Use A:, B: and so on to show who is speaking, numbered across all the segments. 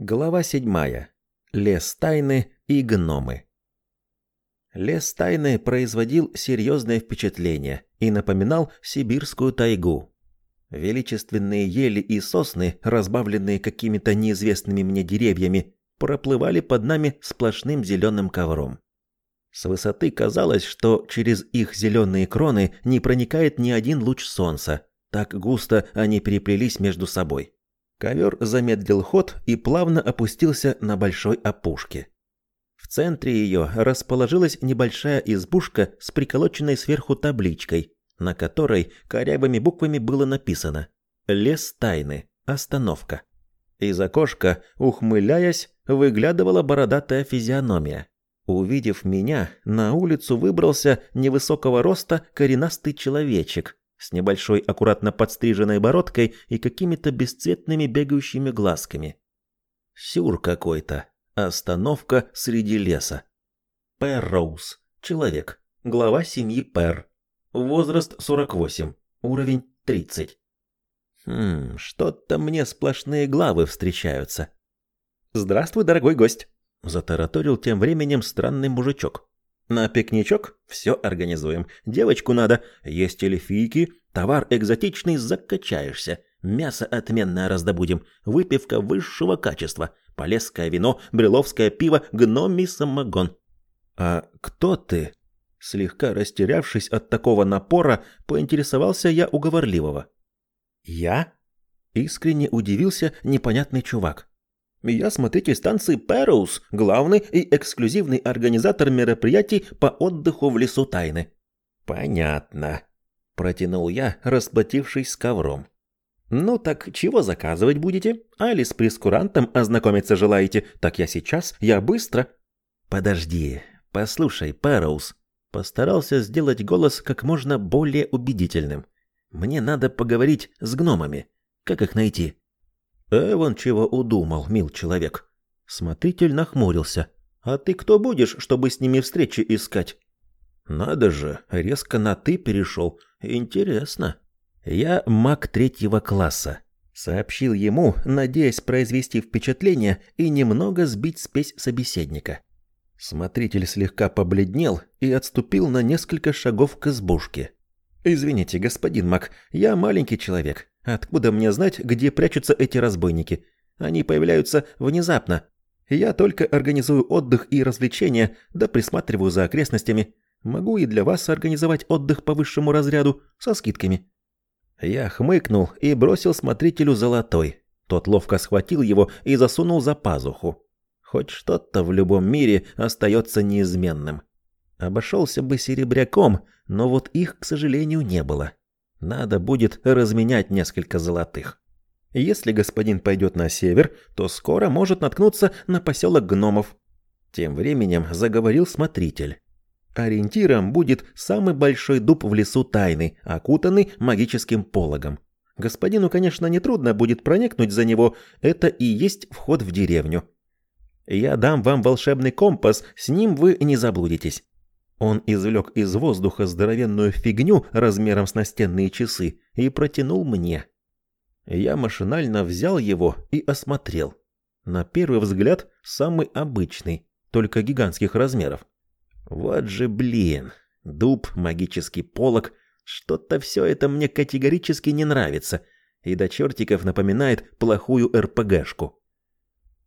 A: Глава седьмая. Лес тайны и гномы. Лес тайны производил серьезное впечатление и напоминал сибирскую тайгу. Величественные ели и сосны, разбавленные какими-то неизвестными мне деревьями, проплывали под нами сплошным зеленым ковром. С высоты казалось, что через их зеленые кроны не проникает ни один луч солнца, так густо они переплелись между собой. Ковер замедлил ход и плавно опустился на большой опушке. В центре ее расположилась небольшая избушка с приколоченной сверху табличкой, на которой корявыми буквами было написано «Лес тайны. Остановка». Из окошка, ухмыляясь, выглядывала бородатая физиономия. Увидев меня, на улицу выбрался невысокого роста коренастый человечек с небольшой аккуратно подстриженной бородкой и какими-то бесцветными бегающими глазками. Сюр какой-то. Остановка среди леса. Пэр Роуз. Человек. Глава семьи Пэр. Возраст 48. Уровень 30. Хм, что-то мне сплошные главы встречаются. Здравствуй, дорогой гость, затараторил тем временем странный мужичок. На пикничок все организуем. Девочку надо, есть эльфийки, товар экзотичный закачаешься. Мясо отменное раздобудем, выпивка высшего качества, полесское вино, бреловское пиво, гномий самогон. А кто ты? Слегка растерявшись от такого напора, поинтересовался я уговорливого. Я? Искренне удивился непонятный чувак. Я смотритель станции Пэроуз, главный и эксклюзивный организатор мероприятий по отдыху в лесу тайны. Понятно, протянул я, расплатившись с ковром. Ну так чего заказывать будете? Али с прескурантом ознакомиться желаете? Так я сейчас, я быстро. Подожди, послушай, Пэроуз. Постарался сделать голос как можно более убедительным. Мне надо поговорить с гномами. Как их найти? Эван чего удумал, мил человек. Смотритель нахмурился. А ты кто будешь, чтобы с ними встречи искать? Надо же, резко на ты перешел. Интересно. Я маг третьего класса, сообщил ему, надеясь произвести впечатление и немного сбить спесь собеседника. Смотритель слегка побледнел и отступил на несколько шагов к избушке. Извините, господин маг, я маленький человек. Откуда мне знать, где прячутся эти разбойники? Они появляются внезапно. Я только организую отдых и развлечения, да присматриваю за окрестностями. Могу и для вас организовать отдых по высшему разряду со скидками. Я хмыкнул и бросил смотрителю золотой. Тот ловко схватил его и засунул за пазуху. Хоть что-то в любом мире остается неизменным. Обошелся бы серебряком, но вот их, к сожалению, не было. Надо будет разменять несколько золотых. Если господин пойдет на север, то скоро может наткнуться на поселок гномов. Тем временем заговорил смотритель. Ориентиром будет самый большой дуб в лесу тайны, окутанный магическим пологом. Господину, конечно, нетрудно будет проникнуть за него, это и есть вход в деревню. Я дам вам волшебный компас, с ним вы не заблудитесь. Он извлек из воздуха здоровенную фигню размером с настенные часы и протянул мне. Я машинально взял его и осмотрел. На первый взгляд самый обычный, только гигантских размеров. Вот же блин, дуб, магический полог, что-то все это мне категорически не нравится и до чертиков напоминает плохую РПГшку.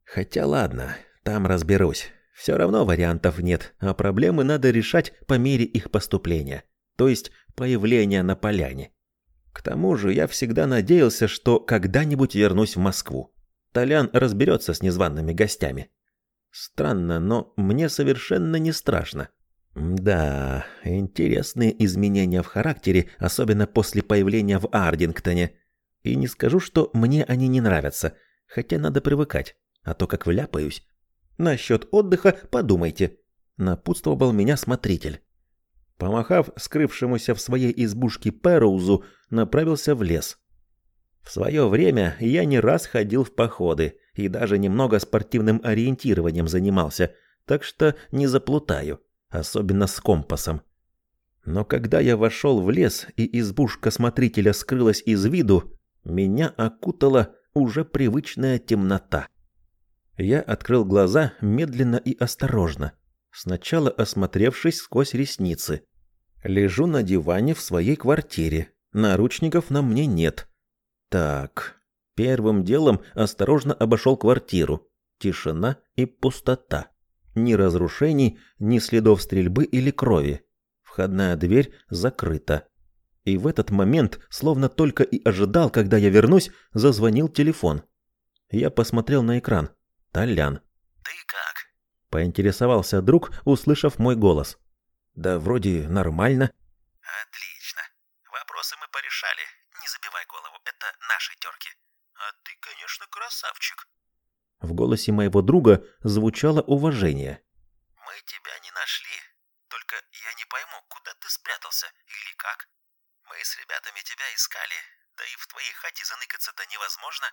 A: Хотя ладно, там разберусь. Все равно вариантов нет, а проблемы надо решать по мере их поступления, то есть появления на поляне. К тому же я всегда надеялся, что когда-нибудь вернусь в Москву. Толян разберется с незваными гостями. Странно, но мне совершенно не страшно. Да, интересные изменения в характере, особенно после появления в Ардингтоне. И не скажу, что мне они не нравятся, хотя надо привыкать, а то как вляпаюсь, Насчет отдыха подумайте, напутствовал меня смотритель. Помахав скрывшемуся в своей избушке Пэроузу, направился в лес. В свое время я не раз ходил в походы и даже немного спортивным ориентированием занимался, так что не заплутаю, особенно с компасом. Но когда я вошел в лес и избушка смотрителя скрылась из виду, меня окутала уже привычная темнота. Я открыл глаза медленно и осторожно, сначала осмотревшись сквозь ресницы. Лежу на диване в своей квартире. Наручников на мне нет. Так, первым делом осторожно обошел квартиру. Тишина и пустота. Ни разрушений, ни следов стрельбы или крови. Входная дверь закрыта. И в этот момент, словно только и ожидал, когда я вернусь, зазвонил телефон. Я посмотрел на экран. Толян.
B: «Ты как?»
A: Поинтересовался друг, услышав мой голос. «Да вроде нормально».
B: «Отлично. Вопросы мы порешали. Не забивай голову, это наши терки. А ты, конечно, красавчик».
A: В голосе моего друга звучало уважение.
B: «Мы тебя не нашли. Только я не пойму, куда ты спрятался или как. Мы с ребятами тебя искали, да и в твоей хате заныкаться-то невозможно.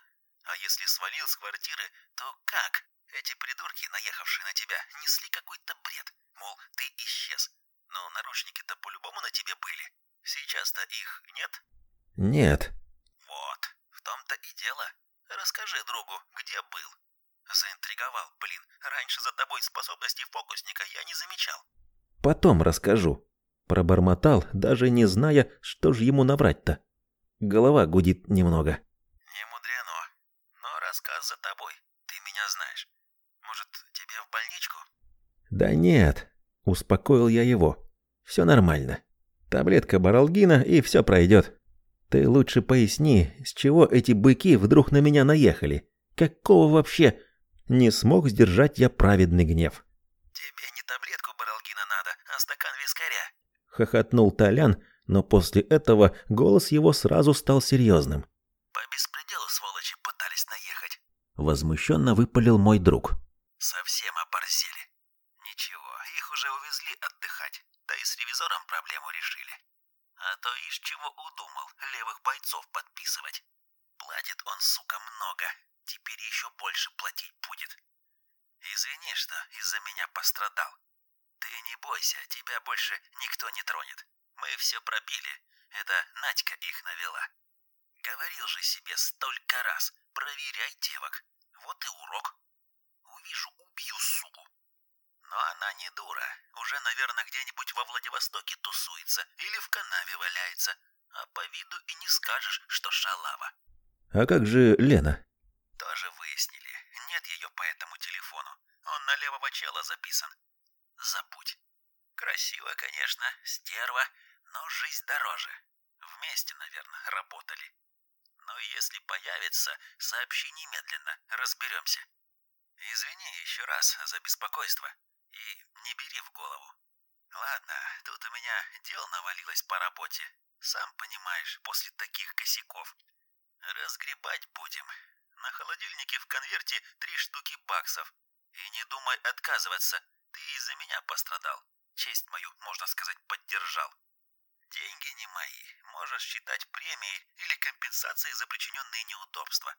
B: А если свалил с квартиры, то как? Эти придурки, наехавшие на тебя, несли какой-то бред. Мол, ты исчез. Но наручники-то по-любому на тебе были. Сейчас-то их нет?
A: Нет.
B: Вот, в том-то и дело. Расскажи другу, где был. Заинтриговал, блин. Раньше за тобой способностей фокусника я не замечал.
A: Потом расскажу. Пробормотал, даже не зная, что же ему наврать-то. Голова гудит немного.
B: Не мудрено. Но рассказ за тобой. Ты меня знаешь. Может, тебе в больничку?
A: Да нет, успокоил я его. Все нормально. Таблетка баралгина и все пройдет. Ты лучше поясни, с чего эти быки вдруг на меня наехали? Какого вообще? Не смог сдержать я праведный гнев.
B: Тебе не таблетку баралгина надо, а стакан вискаря.
A: Хохотнул Толян, но после этого голос его сразу стал серьезным. Возмущенно выпалил мой друг.
B: Совсем оборзели. Ничего, их уже увезли отдыхать. Да и с ревизором проблему решили. А то из чего удумал левых бойцов подписывать. Платит он, сука, много. Теперь еще больше платить будет. Извини, что из-за меня пострадал. Ты не бойся, тебя больше никто не тронет. Мы все пробили. Это Надька их навела. Говорил же себе столько раз. Проверяй девок. Вот и урок. Увижу, убью суку. Но она не дура. Уже, наверное, где-нибудь во Владивостоке тусуется или в канаве валяется. А по виду и не скажешь, что шалава.
A: А как же Лена?
B: Тоже выяснили. Нет ее по этому телефону. Он на левого чела записан. Забудь. Красиво, конечно, стерва, но жизнь дороже. Вместе, наверное, работали. Но если появится, сообщи немедленно, разберемся. Извини еще раз за беспокойство. И не бери в голову. Ладно, тут у меня дел навалилось по работе. Сам понимаешь, после таких косяков. Разгребать будем. На холодильнике в конверте три штуки баксов. И не думай отказываться. Ты из-за меня пострадал. Честь мою, можно сказать, поддержал. Деньги не мои. Можешь считать премией или компенсацией за причиненные неудобства.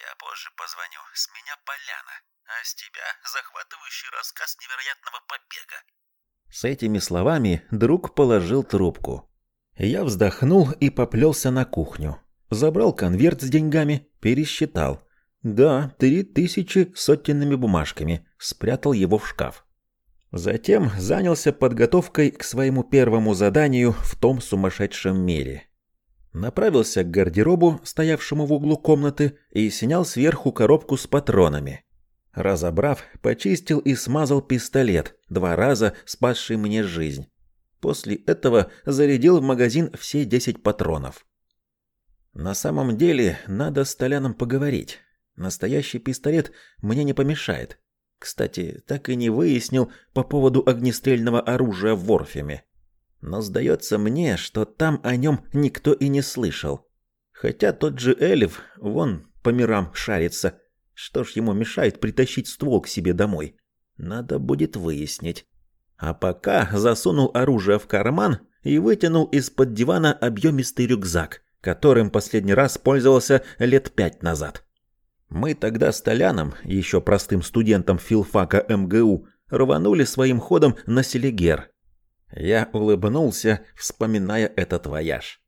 B: Я позже позвоню. С меня поляна. А с тебя захватывающий рассказ невероятного побега.
A: С этими словами друг положил трубку. Я вздохнул и поплелся на кухню. Забрал конверт с деньгами, пересчитал. Да, три тысячи сотенными бумажками. Спрятал его в шкаф. Затем занялся подготовкой к своему первому заданию в том сумасшедшем мире. Направился к гардеробу, стоявшему в углу комнаты, и снял сверху коробку с патронами. Разобрав, почистил и смазал пистолет, два раза спасший мне жизнь. После этого зарядил в магазин все 10 патронов. На самом деле, надо с Толяном поговорить. Настоящий пистолет мне не помешает. Кстати, так и не выяснил по поводу огнестрельного оружия в Ворфеме. Но сдается мне, что там о нем никто и не слышал. Хотя тот же Эльф, вон, по мирам шарится. Что ж ему мешает притащить ствол к себе домой? Надо будет выяснить. А пока засунул оружие в карман и вытянул из-под дивана объемистый рюкзак, которым последний раз пользовался лет пять назад. Мы тогда с Толяном, еще простым студентом филфака МГУ, рванули своим ходом на Селигер. Я улыбнулся, вспоминая этот вояж.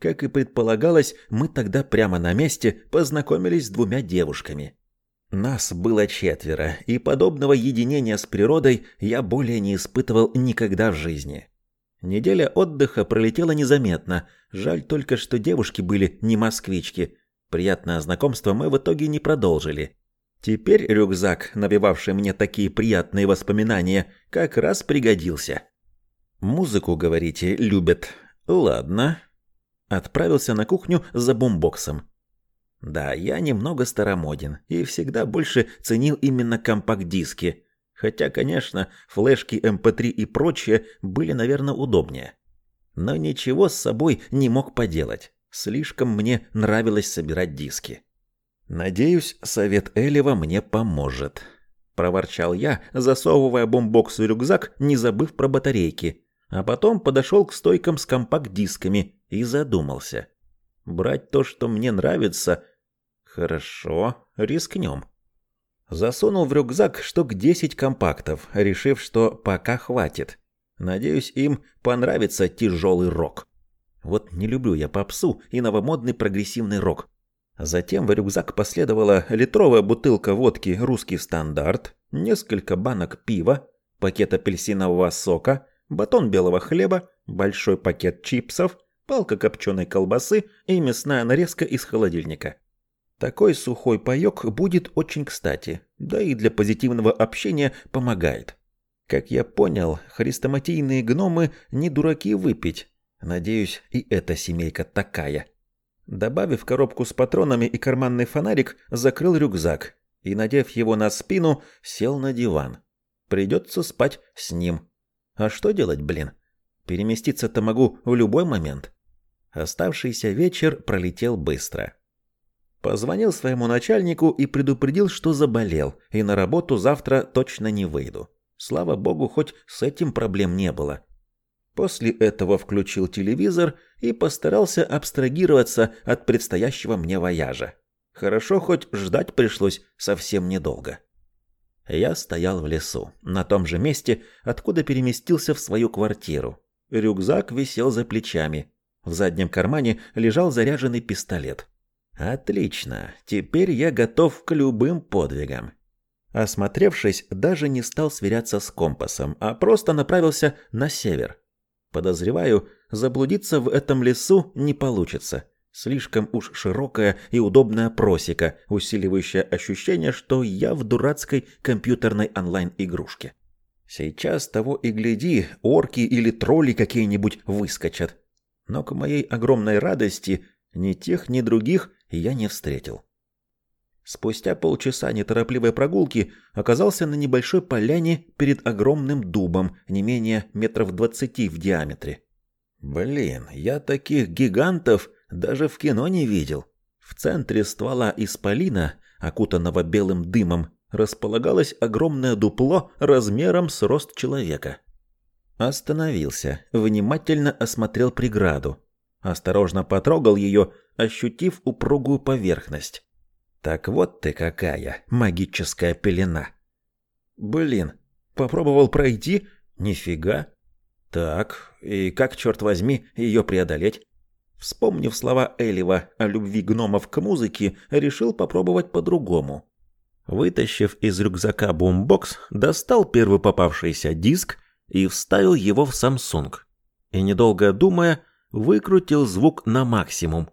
A: Как и предполагалось, мы тогда прямо на месте познакомились с двумя девушками. Нас было четверо, и подобного единения с природой я более не испытывал никогда в жизни. Неделя отдыха пролетела незаметно. Жаль только, что девушки были не москвички. Приятное знакомство мы в итоге не продолжили. Теперь рюкзак, навевавший мне такие приятные воспоминания, как раз пригодился. Музыку, говорите, любят. Ладно. Отправился на кухню за бумбоксом. Да, я немного старомоден и всегда больше ценил именно компакт-диски. Хотя, конечно, флешки MP3 и прочее были, наверное, удобнее. Но ничего с собой не мог поделать. Слишком мне нравилось собирать диски. Надеюсь, совет Элева мне поможет, проворчал я, засовывая бомбокс в рюкзак, не забыв про батарейки, а потом подошел к стойкам с компакт-дисками и задумался. Брать то, что мне нравится, хорошо, рискнем. Засунул в рюкзак штук 10 компактов, решив, что пока хватит. Надеюсь, им понравится тяжелый рок. Вот не люблю я попсу и новомодный прогрессивный рок. Затем в рюкзак последовала литровая бутылка водки «Русский стандарт», несколько банок пива, пакет апельсинового сока, батон белого хлеба, большой пакет чипсов, палка копченой колбасы и мясная нарезка из холодильника. Такой сухой паёк будет очень кстати, да и для позитивного общения помогает. Как я понял, хрестоматийные гномы не дураки выпить. Надеюсь, и эта семейка такая. Добавив коробку с патронами и карманный фонарик, закрыл рюкзак и, надев его на спину, сел на диван. Придется спать с ним. А что делать, блин? Переместиться-то могу в любой момент. Оставшийся вечер пролетел быстро. Позвонил своему начальнику и предупредил, что заболел, и на работу завтра точно не выйду. Слава богу, хоть с этим проблем не было. После этого включил телевизор и постарался абстрагироваться от предстоящего мне вояжа. Хорошо, хоть ждать пришлось совсем недолго. Я стоял в лесу, на том же месте, откуда переместился в свою квартиру. Рюкзак висел за плечами. В заднем кармане лежал заряженный пистолет. Отлично, теперь я готов к любым подвигам. Осмотревшись, даже не стал сверяться с компасом, а просто направился на север. Подозреваю, заблудиться в этом лесу не получится. Слишком уж широкая и удобная просека, усиливающая ощущение, что я в дурацкой компьютерной онлайн-игрушке. Сейчас того и гляди, орки или тролли какие-нибудь выскочат. Но к моей огромной радости ни тех, ни других я не встретил. Спустя полчаса неторопливой прогулки оказался на небольшой поляне перед огромным дубом, не менее метров двадцати в диаметре. Блин, я таких гигантов даже в кино не видел. В центре ствола исполина, окутанного белым дымом, располагалось огромное дупло размером с рост человека. Остановился, внимательно осмотрел преграду. Осторожно потрогал ее, ощутив упругую поверхность. Так вот ты какая, магическая пелена. Блин, попробовал пройти? Нифига. Так, и как, черт возьми, ее преодолеть? Вспомнив слова Элива о любви гномов к музыке, решил попробовать по-другому. Вытащив из рюкзака бумбокс, достал первый попавшийся диск и вставил его в Samsung. И недолго думая, выкрутил звук на максимум.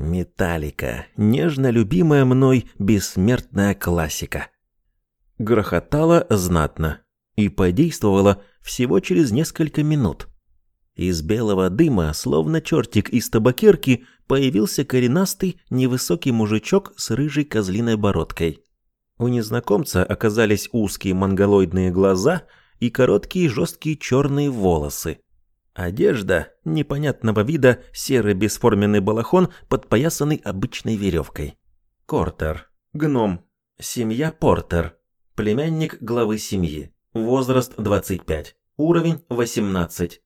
A: Металлика, нежно любимая мной бессмертная классика. Грохотала знатно и подействовала всего через несколько минут. Из белого дыма, словно чертик из табакерки, появился коренастый невысокий мужичок с рыжей козлиной бородкой. У незнакомца оказались узкие монголоидные глаза и короткие жесткие черные волосы. Одежда непонятного вида, серый бесформенный балахон, подпоясанный обычной веревкой. Кортер. Гном. Семья Портер. Племянник главы семьи. Возраст 25. Уровень 18.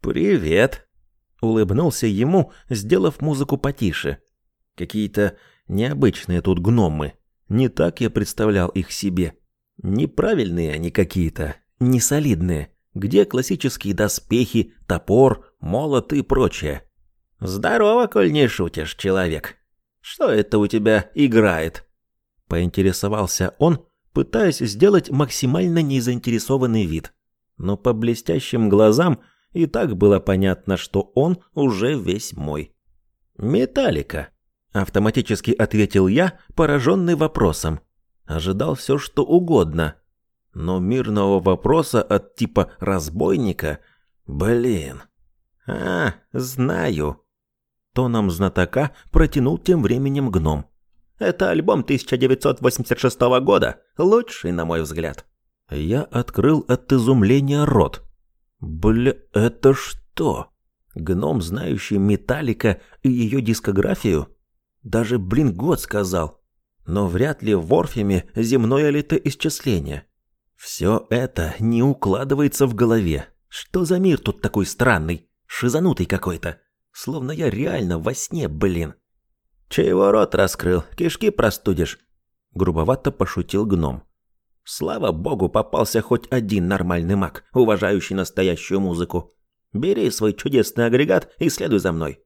A: «Привет!» Улыбнулся ему, сделав музыку потише. Какие-то необычные тут гномы. Не так я представлял их себе. Неправильные они какие-то, несолидные. Где классические доспехи, топор, молот и прочее? Здорово, коль не шутишь, человек. Что это у тебя играет? Поинтересовался он, пытаясь сделать максимально незаинтересованный вид. Но по блестящим глазам и так было понятно, что он уже весь мой. «Металлика», — автоматически ответил я, пораженный вопросом. Ожидал все, что угодно. Но мирного вопроса от типа «разбойника» — блин. «А, знаю». Тоном знатока протянул тем временем гном. «Это альбом 1986 года, лучший, на мой взгляд». Я открыл от изумления рот. «Бля, это что?» Гном, знающий Металлика и ее дискографию? Даже, блин, год сказал. Но вряд ли в Орфеме земное летоисчисление. Все это не укладывается в голове. Что за мир тут такой странный, шизанутый какой-то? Словно я реально во сне, блин. Чего рот раскрыл, кишки простудишь? Грубовато пошутил гном. Слава богу, попался хоть один нормальный маг, уважающий настоящую музыку. Бери свой чудесный агрегат и следуй за мной.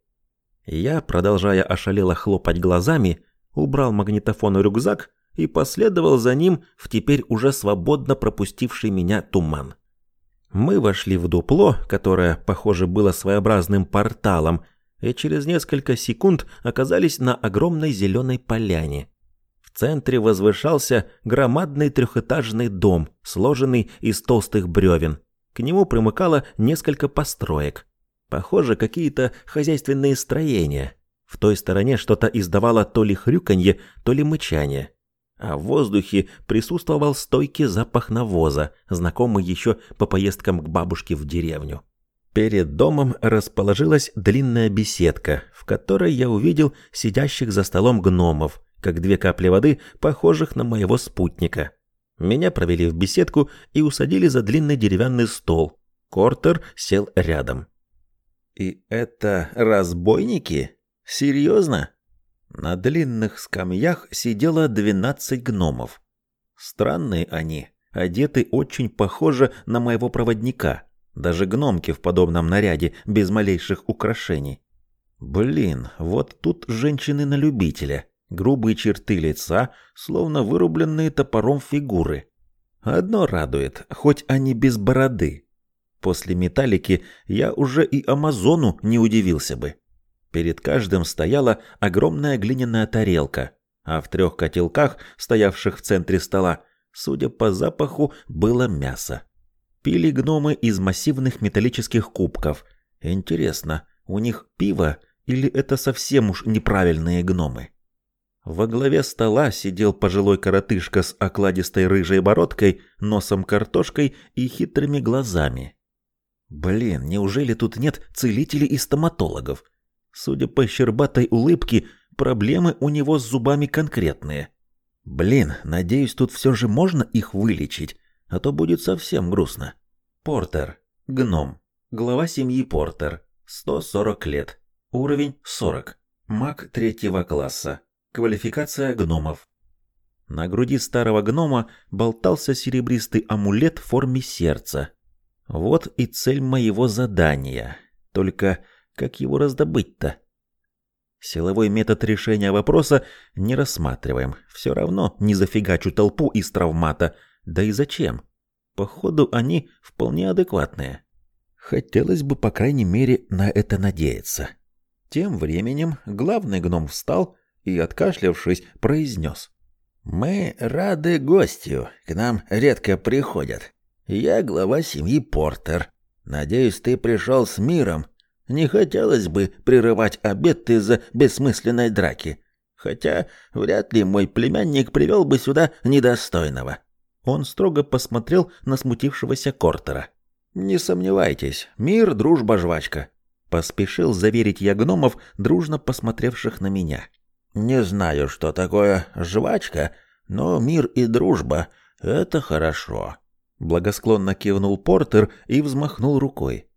A: Я, продолжая ошалело хлопать глазами, убрал магнитофон в рюкзак и последовал за ним в теперь уже свободно пропустивший меня туман. Мы вошли в дупло, которое, похоже, было своеобразным порталом, и через несколько секунд оказались на огромной зеленой поляне. В центре возвышался громадный трехэтажный дом, сложенный из толстых бревен. К нему примыкало несколько построек. Похоже, какие-то хозяйственные строения. В той стороне что-то издавало то ли хрюканье, то ли мычание. А в воздухе присутствовал стойкий запах навоза, знакомый еще по поездкам к бабушке в деревню. Перед домом расположилась длинная беседка, в которой я увидел сидящих за столом гномов, как две капли воды, похожих на моего спутника. Меня провели в беседку и усадили за длинный деревянный стол. Кортер сел рядом. «И это разбойники? Серьезно?» На длинных скамьях сидело двенадцать гномов. Странные они, одеты очень похоже на моего проводника. Даже гномки в подобном наряде, без малейших украшений. Блин, вот тут женщины на любителя. Грубые черты лица, словно вырубленные топором фигуры. Одно радует, хоть они без бороды. После металлики я уже и Амазону не удивился бы. Перед каждым стояла огромная глиняная тарелка, а в трех котелках, стоявших в центре стола, судя по запаху, было мясо. Пили гномы из массивных металлических кубков. Интересно, у них пиво или это совсем уж неправильные гномы? Во главе стола сидел пожилой коротышка с окладистой рыжей бородкой, носом картошкой и хитрыми глазами. Блин, неужели тут нет целителей и стоматологов? Судя по щербатой улыбке, проблемы у него с зубами конкретные. Блин, надеюсь, тут все же можно их вылечить, а то будет совсем грустно. Портер. Гном. Глава семьи Портер. 140 лет. Уровень 40. Маг третьего класса. Квалификация гномов. На груди старого гнома болтался серебристый амулет в форме сердца. Вот и цель моего задания. Только как его раздобыть-то? Силовой метод решения вопроса не рассматриваем. Все равно не зафигачу толпу из травмата. Да и зачем? Походу, они вполне адекватные. Хотелось бы, по крайней мере, на это надеяться. Тем временем главный гном встал и, откашлявшись, произнес. «Мы рады гостю, к нам редко приходят. Я глава семьи Портер. Надеюсь, ты пришел с миром. Не хотелось бы прерывать обед из-за бессмысленной драки. Хотя вряд ли мой племянник привел бы сюда недостойного». Он строго посмотрел на смутившегося Кортера. «Не сомневайтесь, мир, дружба, жвачка», — поспешил заверить я гномов, дружно посмотревших на меня. Не знаю, что такое жвачка, но мир и дружба — это хорошо. Благосклонно кивнул Портер и взмахнул рукой.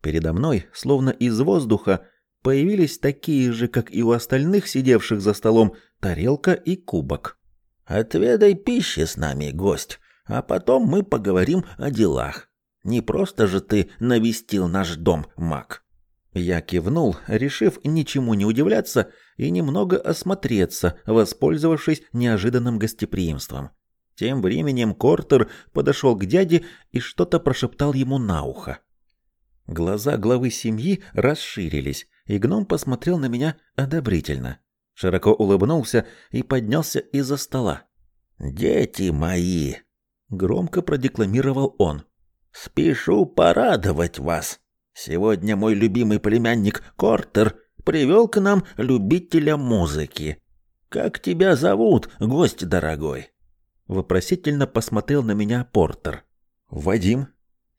A: Передо мной, словно из воздуха, появились такие же, как и у остальных сидевших за столом, тарелка и кубок. «Отведай пищи с нами, гость, а потом мы поговорим о делах. Не просто же ты навестил наш дом, маг». Я кивнул, решив ничему не удивляться и немного осмотреться, воспользовавшись неожиданным гостеприимством. Тем временем Кортер подошел к дяде и что-то прошептал ему на ухо. Глаза главы семьи расширились, и гном посмотрел на меня одобрительно. Широко улыбнулся и поднялся из-за стола.
B: «Дети мои!» — громко продекламировал он. «Спешу порадовать вас!» Сегодня мой любимый племянник Кортер привел к нам любителя музыки. Как тебя зовут, гость дорогой?
A: Вопросительно посмотрел на меня Портер.
B: Вадим.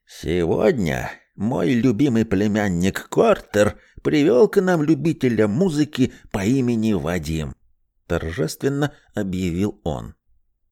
B: Сегодня мой любимый племянник Кортер привел к нам любителя музыки по имени Вадим. Торжественно объявил он.